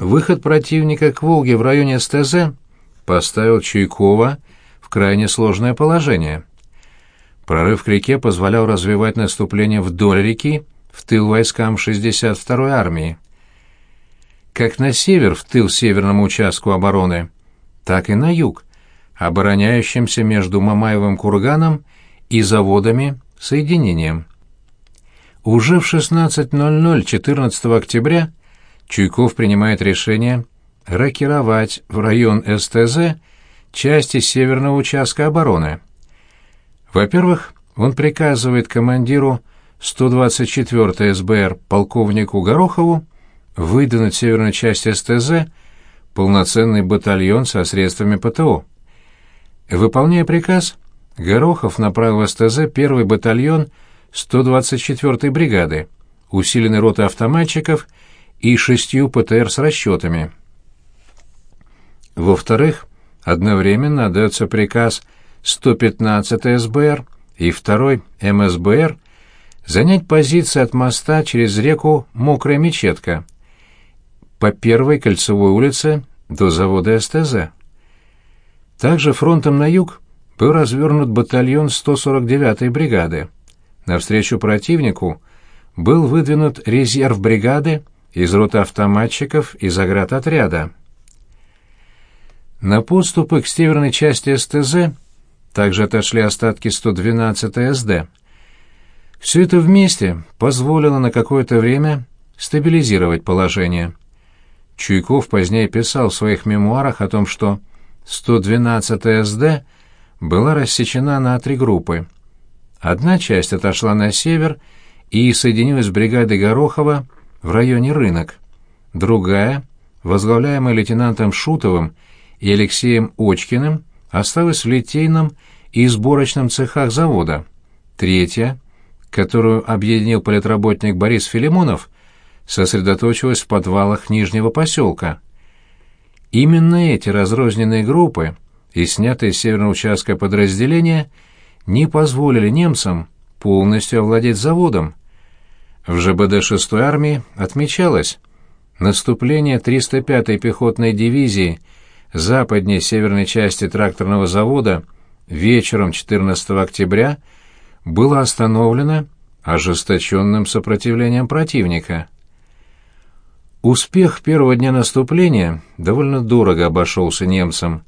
Выход противника к Волге в районе СТЗ поставил Чуйкова в крайне сложное положение. Прорыв к реке позволял развивать наступление вдоль реки в тыл войскам 62-й армии. Как на север в тыл северному участку обороны, так и на юг, обороняющимся между Мамаевым курганом и заводами соединением. Уже в 16.00 14 октября Чуйков принимает решение рокировать в район СТЗ части северного участка обороны. Во-первых, он приказывает командиру 124-й СБР полковнику Горохову выдвинуть в северной части СТЗ полноценный батальон со средствами ПТО. Выполняя приказ, Горохов направил в СТЗ первый батальон 124-й бригады, усиленный ротой автоматчиков и шестью ПТР с расчетами. Во-вторых, одновременно отдается приказ 115 СБР и 2 МСБР занять позиции от моста через реку Мокрая Мечетка по первой кольцевой улице до завода СТЗ. Также фронтом на юг был развернут батальон 149-й бригады. Навстречу противнику был выдвинут резерв бригады из роты автоматчиков и заградотряда. На подступы к северной части СТЗ также отошли остатки 112-й СД. Все это вместе позволило на какое-то время стабилизировать положение. Чуйков позднее писал в своих мемуарах о том, что 112-я СД была рассечена на три группы. Одна часть отошла на север и соединилась с бригадой Горохова в районе Рынок. Другая, возглавляемая лейтенантом Шутовым и Алексеем Очкиным, осталась в литейном и сборочном цехах завода. Третья, которую объединил политработник Борис Филимонов, сосредоточилась в подвалах Нижнего поселка. Именно эти разрозненные группы и снятые с северного участка подразделения не позволили немцам полностью овладеть заводом. В ЖБД 6-й армии отмечалось, наступление 305-й пехотной дивизии западней северной части тракторного завода вечером 14 октября было остановлено ожесточенным сопротивлением противника. Успех первого дня наступления довольно дорого обошелся немцам.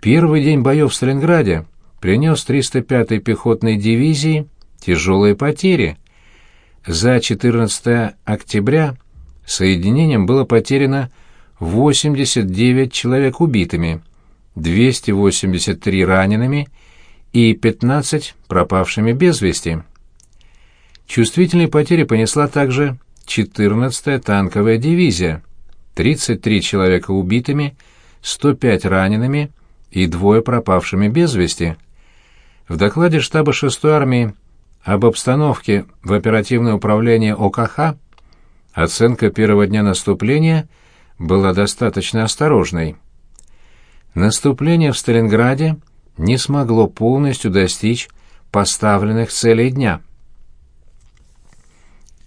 Первый день боев в Сталинграде принес 305-й пехотной дивизии тяжелые потери. За 14 октября соединением было потеряно 89 человек убитыми, 283 ранеными и 15 пропавшими без вести. Чувствительные потери понесла также 14-я танковая дивизия, 33 человека убитыми, 105 ранеными и двое пропавшими без вести. В докладе штаба 6-й армии об обстановке в оперативное управление ОКХ оценка первого дня наступления была достаточно осторожной. Наступление в Сталинграде не смогло полностью достичь поставленных целей дня.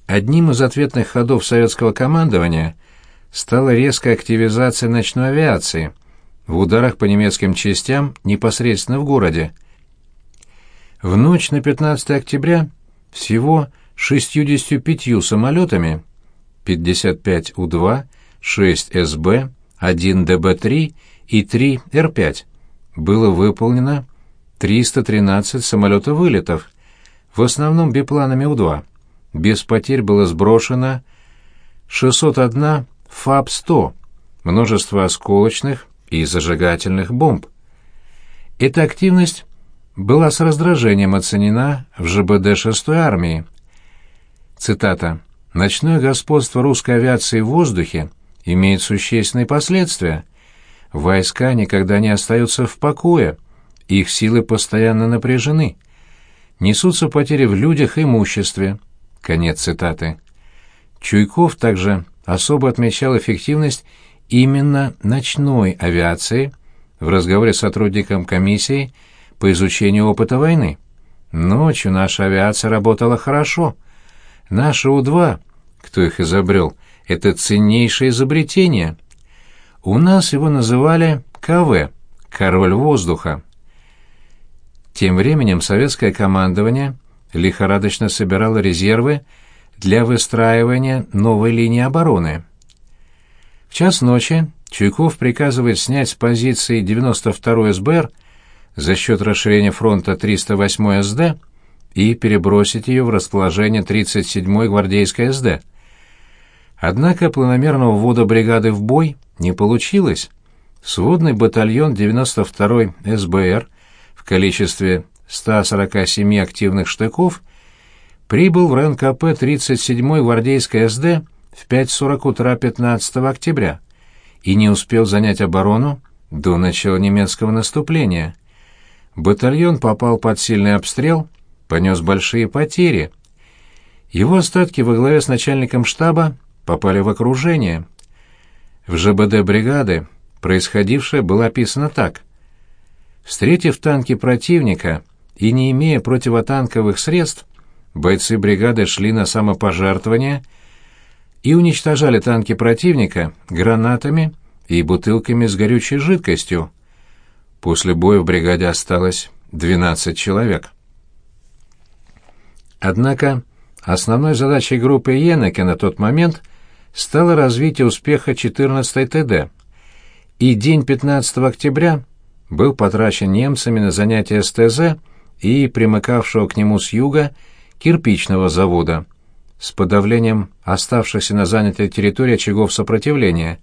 Одним из ответных ходов советского командования стала резкая активизация ночной авиации в ударах по немецким частям непосредственно в городе. В ночь на 15 октября всего 65 самолетами. 55 У-2, 6 СБ, 1 ДБ-3 и 3 Р-5 было выполнено 313 самолетов-вылетов, в основном бипланами У-2 без потерь было сброшено 601 ФАБ-100, множество осколочных и зажигательных бомб. Эта активность была с раздражением оценена в ЖБД 6-й армии. Цитата. «Ночное господство русской авиации в воздухе имеет существенные последствия. Войска никогда не остаются в покое, их силы постоянно напряжены. Несутся потери в людях и имуществе, Конец цитаты. Чуйков также особо отмечал эффективность именно ночной авиации в разговоре с сотрудником комиссии по изучению опыта войны. Ночью наша авиация работала хорошо. Наши У-2, кто их изобрел, это ценнейшее изобретение. У нас его называли КВ — «Король воздуха». Тем временем советское командование лихорадочно собирало резервы для выстраивания новой линии обороны. В час ночи Чуйков приказывает снять с позиции 92-й СБР за счет расширения фронта 308-й СД и перебросить ее в расположение 37-й гвардейской СД. Однако планомерного ввода бригады в бой не получилось. Сводный батальон 92-й СБР в количестве 147 активных штыков прибыл в район КП 37-й гвардейской СД в 5.40 утра 15 октября и не успел занять оборону до начала немецкого наступления. Батальон попал под сильный обстрел, понес большие потери. Его остатки во главе с начальником штаба попали в окружение. В ЖБД бригады происходившее было описано так. Встретив танки противника и не имея противотанковых средств, бойцы бригады шли на самопожертвование – и уничтожали танки противника гранатами и бутылками с горючей жидкостью. После боя в бригаде осталось 12 человек. Однако основной задачей группы Йеннеке на тот момент стало развитие успеха 14-й ТД, и день 15 октября был потрачен немцами на занятие СТЗ и примыкавшего к нему с юга кирпичного завода – с подавлением оставшихся на занятой территории очагов сопротивления.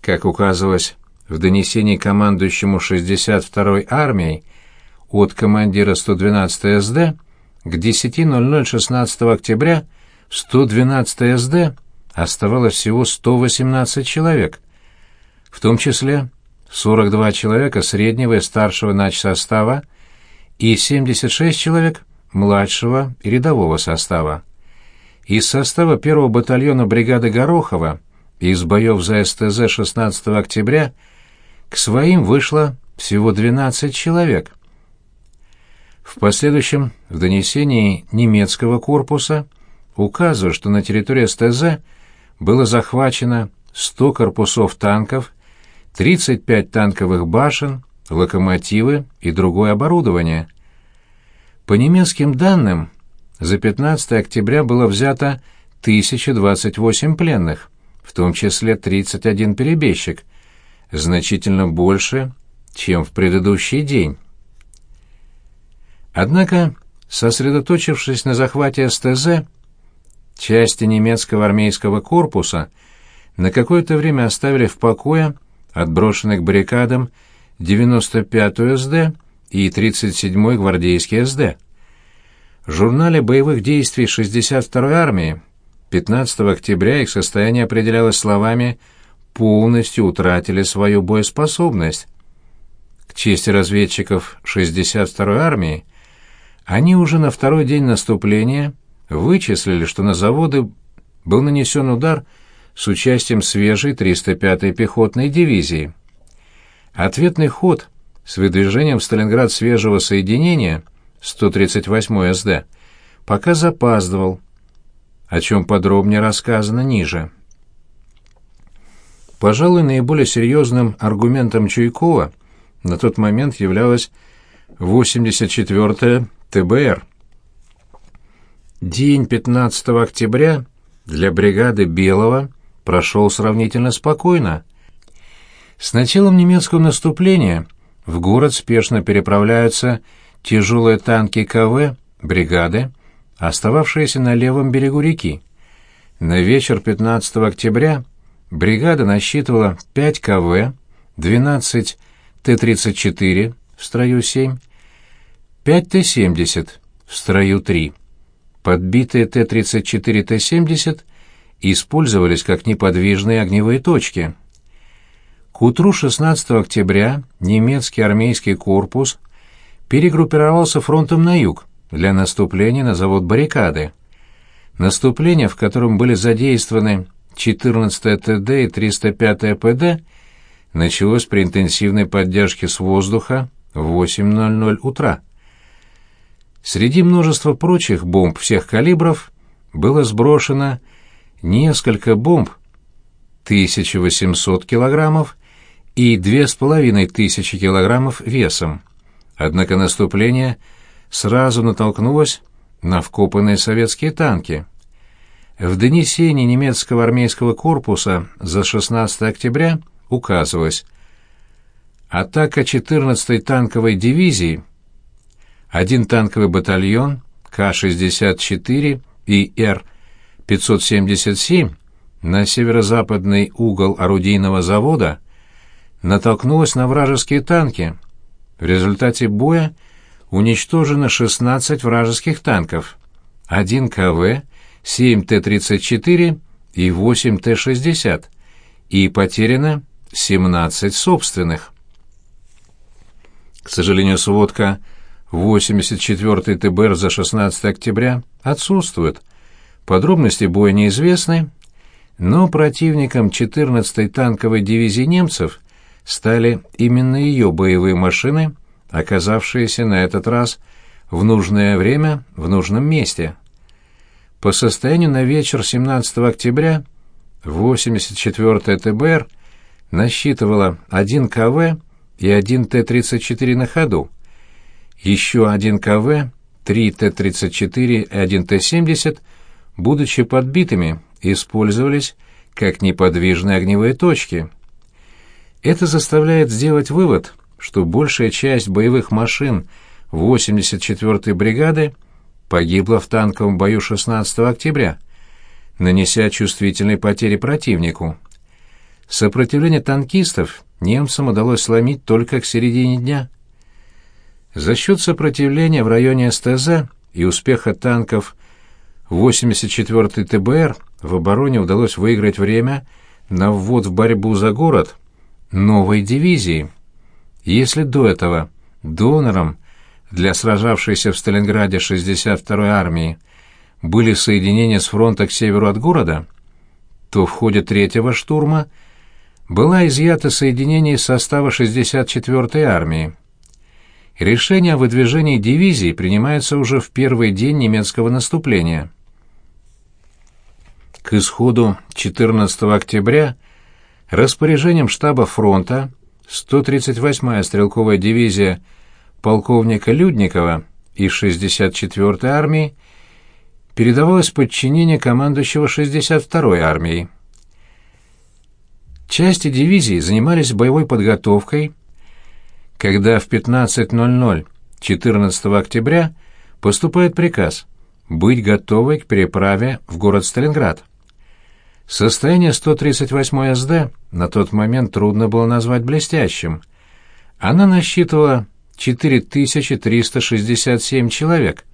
Как указывалось в донесении командующему 62-й армией от командира 112-й СД, к 10.00 16 октября в 112-й СД оставалось всего 118 человек, в том числе 42 человека среднего и старшего начсостава и 76 человек младшего и рядового состава. Из состава первого батальона бригады Горохова из боев за СТЗ 16 октября к своим вышло всего 12 человек. В последующем в донесении немецкого корпуса указывают, что на территории СТЗ было захвачено 100 корпусов танков, 35 танковых башен, локомотивы и другое оборудование. По немецким данным, за 15 октября было взято 1028 пленных, в том числе 31 перебежчик, значительно больше, чем в предыдущий день. Однако, сосредоточившись на захвате СТЗ, части немецкого армейского корпуса на какое-то время оставили в покое отброшенных баррикадам 95-ю СД и 37-й гвардейский СД. В журнале боевых действий 62-й армии 15 октября их состояние определялось словами «полностью утратили свою боеспособность». К чести разведчиков 62-й армии, они уже на второй день наступления вычислили, что на заводы был нанесен удар с участием свежей 305-й пехотной дивизии. Ответный ход с выдвижением в Сталинград свежего соединения – 138 СД, пока запаздывал, о чем подробнее рассказано ниже. Пожалуй, наиболее серьезным аргументом Чуйкова на тот момент являлась 84-я ТБР. День 15 октября для бригады Белого прошел сравнительно спокойно. С началом немецкого наступления в город спешно переправляются тяжелые танки КВ бригады, остававшиеся на левом берегу реки. На вечер 15 октября бригада насчитывала 5 КВ, 12 Т-34 в строю 7, 5 Т-70 в строю 3. Подбитые Т-34 Т-70 использовались как неподвижные огневые точки. К утру 16 октября немецкий армейский корпус перегруппировался фронтом на юг для наступления на завод баррикады. Наступление, в котором были задействованы 14 ТД и 305 ПД, началось при интенсивной поддержке с воздуха в 8.00 утра. Среди множества прочих бомб всех калибров было сброшено несколько бомб 1800 килограммов и 2500 килограммов весом. Однако наступление сразу натолкнулось на вкопанные советские танки. В донесении немецкого армейского корпуса за 16 октября указывалось «Атака 14-й танковой дивизии, один танковый батальон К-64 и Р-577 на северо-западный угол орудийного завода натолкнулась на вражеские танки. В результате боя уничтожено 16 вражеских танков, 1 КВ, 7 Т-34 и 8 Т-60, и потеряно 17 собственных. К сожалению, сводка 84-й ТБР за 16 октября отсутствует. Подробности боя неизвестны, но противником 14-й танковой дивизии немцев стали именно ее боевые машины, оказавшиеся на этот раз в нужное время в нужном месте. По состоянию на вечер 17 октября 84-я ТБР насчитывала 1 КВ и 1 Т-34 на ходу, еще один КВ, 3 Т-34 и 1 Т-70, будучи подбитыми, использовались как неподвижные огневые точки. Это заставляет сделать вывод, что большая часть боевых машин 84-й бригады погибла в танковом бою 16 октября, нанеся чувствительные потери противнику. Сопротивление танкистов немцам удалось сломить только к середине дня. За счет сопротивления в районе СТЗ и успеха танков 84-й ТБР в обороне удалось выиграть время на ввод в борьбу за город новой дивизии. Если до этого донором для сражавшейся в Сталинграде 62-й армии были соединения с фронта к северу от города, то в ходе третьего штурма была изъята соединение из состава 64-й армии. Решение о выдвижении дивизии принимается уже в первый день немецкого наступления. К исходу 14 октября распоряжением штаба фронта 138-я стрелковая дивизия полковника Людникова из 64-й армии передавалась в подчинение командующего 62-й армией. Части дивизии занимались боевой подготовкой когда в 15.00 14 октября поступает приказ быть готовой к переправе в город Сталинград. Состояние 138 СД на тот момент трудно было назвать блестящим. Она насчитывала 4367 человек,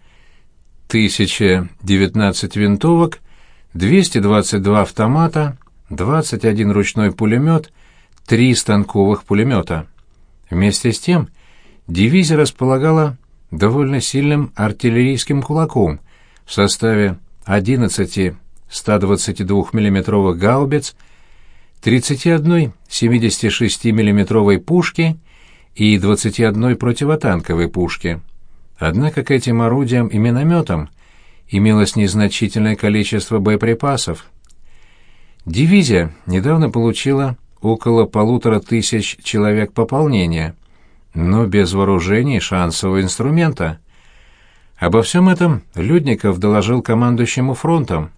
1019 винтовок, 222 автомата, 21 ручной пулемет, 3 станковых пулемета. Вместе с тем, дивизия располагала довольно сильным артиллерийским кулаком в составе 11 122 миллиметровых гаубиц, 31 76 миллиметровой пушки и 21 противотанковой пушки. Однако к этим орудиям и минометам имелось незначительное количество боеприпасов. Дивизия недавно получила около полутора тысяч человек пополнения, но без вооружений и шансового инструмента. Обо всем этом Людников доложил командующему фронтом.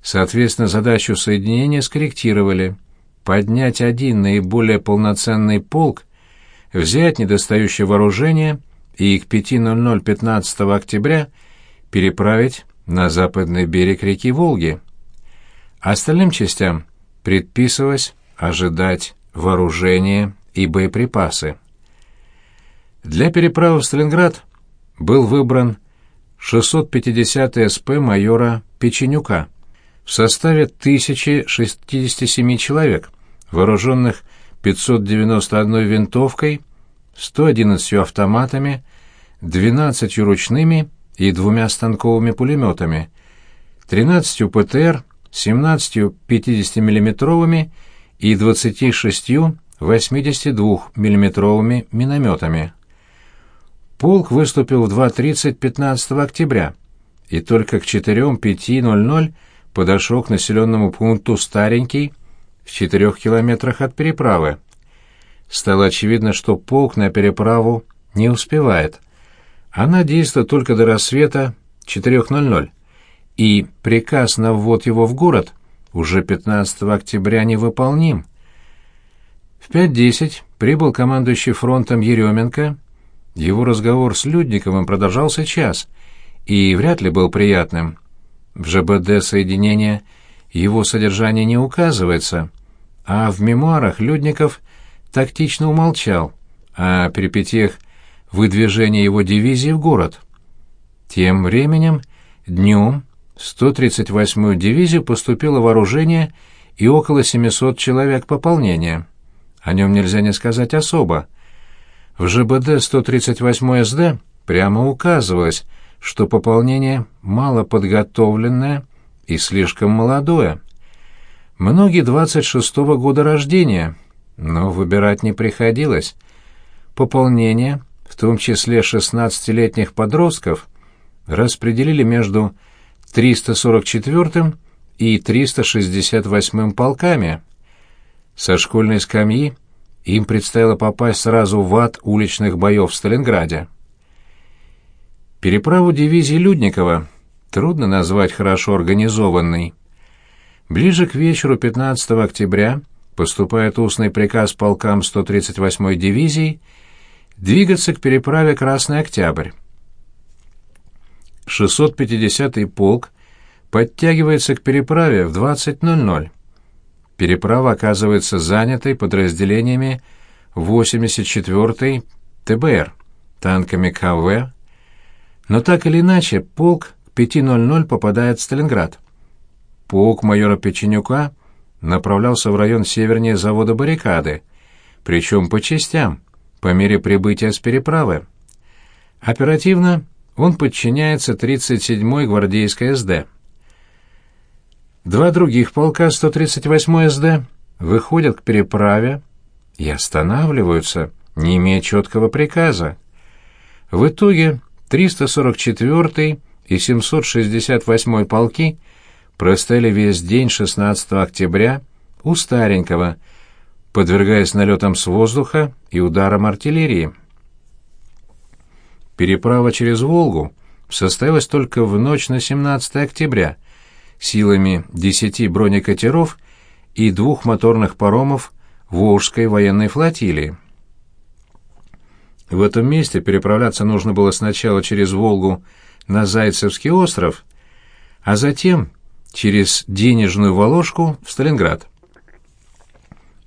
Соответственно, задачу соединения скорректировали. Поднять один наиболее полноценный полк, взять недостающее вооружение и к 5.00 15 октября переправить на западный берег реки Волги. Остальным частям предписывалось ожидать вооружение и боеприпасы. Для переправы в Сталинград был выбран 650-й СП майора Печенюка в составе 1067 человек, вооруженных 591 винтовкой, 111 автоматами, 12 ручными и двумя станковыми пулеметами, 13 ПТР, 17 50-миллиметровыми и 26 82 миллиметровыми минометами. Полк выступил в 2.30 15 октября, и только к 4.05.00 подошел к населенному пункту Старенький в четырех километрах от переправы. Стало очевидно, что полк на переправу не успевает. Она действует только до рассвета 4.00, и приказ на ввод его в город уже 15 октября невыполним. В 5.10 прибыл командующий фронтом Еременко. Его разговор с Людниковым продолжался час и вряд ли был приятным. В ЖБД соединения его содержание не указывается, а в мемуарах Людников тактично умолчал о перипетиях выдвижения его дивизии в город. Тем временем днем в 138-ю дивизию поступило вооружение и около 700 человек пополнения. О нем нельзя не сказать особо. В ЖБД 138 СД прямо указывалось, что пополнение мало подготовленное и слишком молодое. Многие 26-го года рождения, но выбирать не приходилось. Пополнение, в том числе 16-летних подростков, распределили между 344-м и 368-м полками. Со школьной скамьи им предстояло попасть сразу в ад уличных боев в Сталинграде. Переправу дивизии Людникова трудно назвать хорошо организованной. Ближе к вечеру 15 октября поступает устный приказ полкам 138-й дивизии двигаться к переправе Красный Октябрь. 650-й полк подтягивается к переправе в 20.00. Переправа оказывается занятой подразделениями 84-й ТБР, танками КВ, но так или иначе полк к 5.00 попадает в Сталинград. Полк майора Печенюка направлялся в район севернее завода «Баррикады», причем по частям, по мере прибытия с переправы. Оперативно он подчиняется 37-й гвардейской СД. Два других полка 138-й СД выходят к переправе и останавливаются, не имея четкого приказа. В итоге 344-й и 768-й полки простояли весь день 16 октября у Старенького, подвергаясь налетам с воздуха и ударам артиллерии. Переправа через Волгу состоялась только в ночь на 17 октября силами 10 бронекатеров и двух моторных паромов Волжской военной флотилии. В этом месте переправляться нужно было сначала через Волгу на Зайцевский остров, а затем через Денежную Воложку в Сталинград.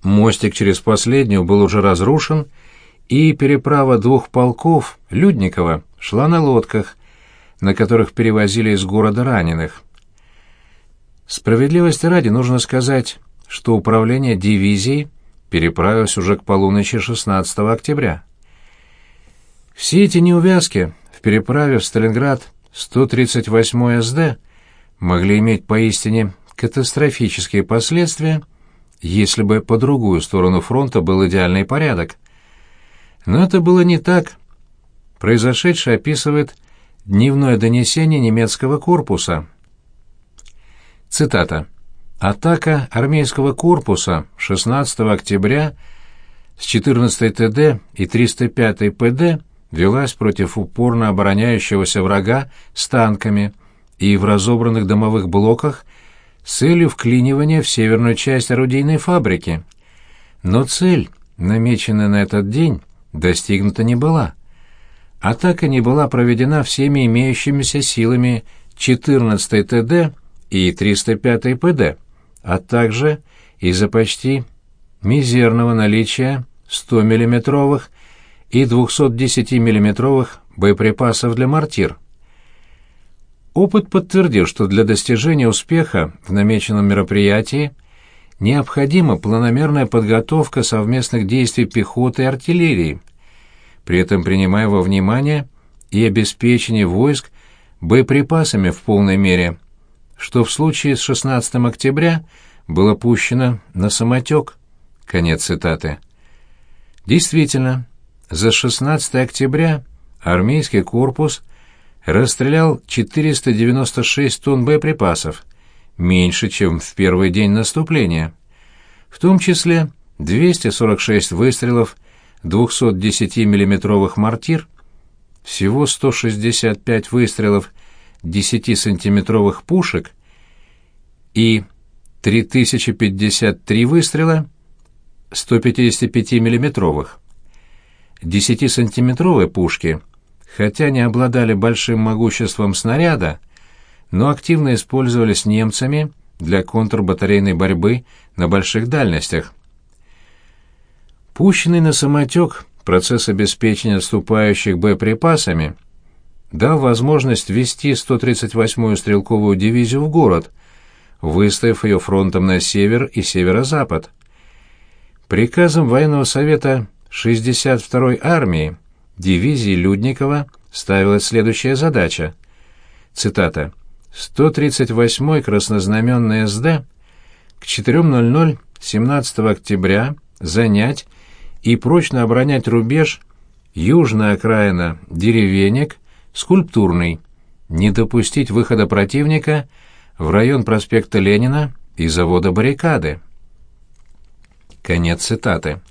Мостик через последнюю был уже разрушен, и переправа двух полков Людникова шла на лодках, на которых перевозили из города раненых. Справедливости ради нужно сказать, что управление дивизией переправилось уже к полуночи 16 октября. Все эти неувязки в переправе в Сталинград 138 СД могли иметь поистине катастрофические последствия, если бы по другую сторону фронта был идеальный порядок. Но это было не так. Произошедшее описывает дневное донесение немецкого корпуса. Цитата. «Атака армейского корпуса 16 октября с 14 ТД и 305 ПД велась против упорно обороняющегося врага с танками и в разобранных домовых блоках с целью вклинивания в северную часть орудийной фабрики. Но цель, намеченная на этот день, достигнута не была. Атака не была проведена всеми имеющимися силами 14 ТД и 305 ПД, а также из-за почти мизерного наличия 100-миллиметровых и 210 миллиметровых боеприпасов для мортир. Опыт подтвердил, что для достижения успеха в намеченном мероприятии необходима планомерная подготовка совместных действий пехоты и артиллерии, при этом принимая во внимание и обеспечение войск боеприпасами в полной мере, что в случае с 16 октября было пущено на самотек. Конец цитаты. Действительно, за 16 октября армейский корпус расстрелял 496 тонн боеприпасов, меньше, чем в первый день наступления. В том числе 246 выстрелов 210 миллиметровых мортир, всего 165 выстрелов 10-сантиметровых пушек и 3053 выстрела 155 миллиметровых. 10-сантиметровые пушки, хотя не обладали большим могуществом снаряда, но активно использовались немцами для контрбатарейной борьбы на больших дальностях. Пущенный на самотек процесс обеспечения отступающих боеприпасами дал возможность ввести 138-ю стрелковую дивизию в город, выставив ее фронтом на север и северо-запад. Приказом военного совета 62-й армии дивизии Людникова ставилась следующая задача. Цитата. 138-й краснознаменный СД к 4.00 17 октября занять и прочно оборонять рубеж южная окраина деревенек, скульптурный, не допустить выхода противника в район проспекта Ленина и завода баррикады. Конец цитаты.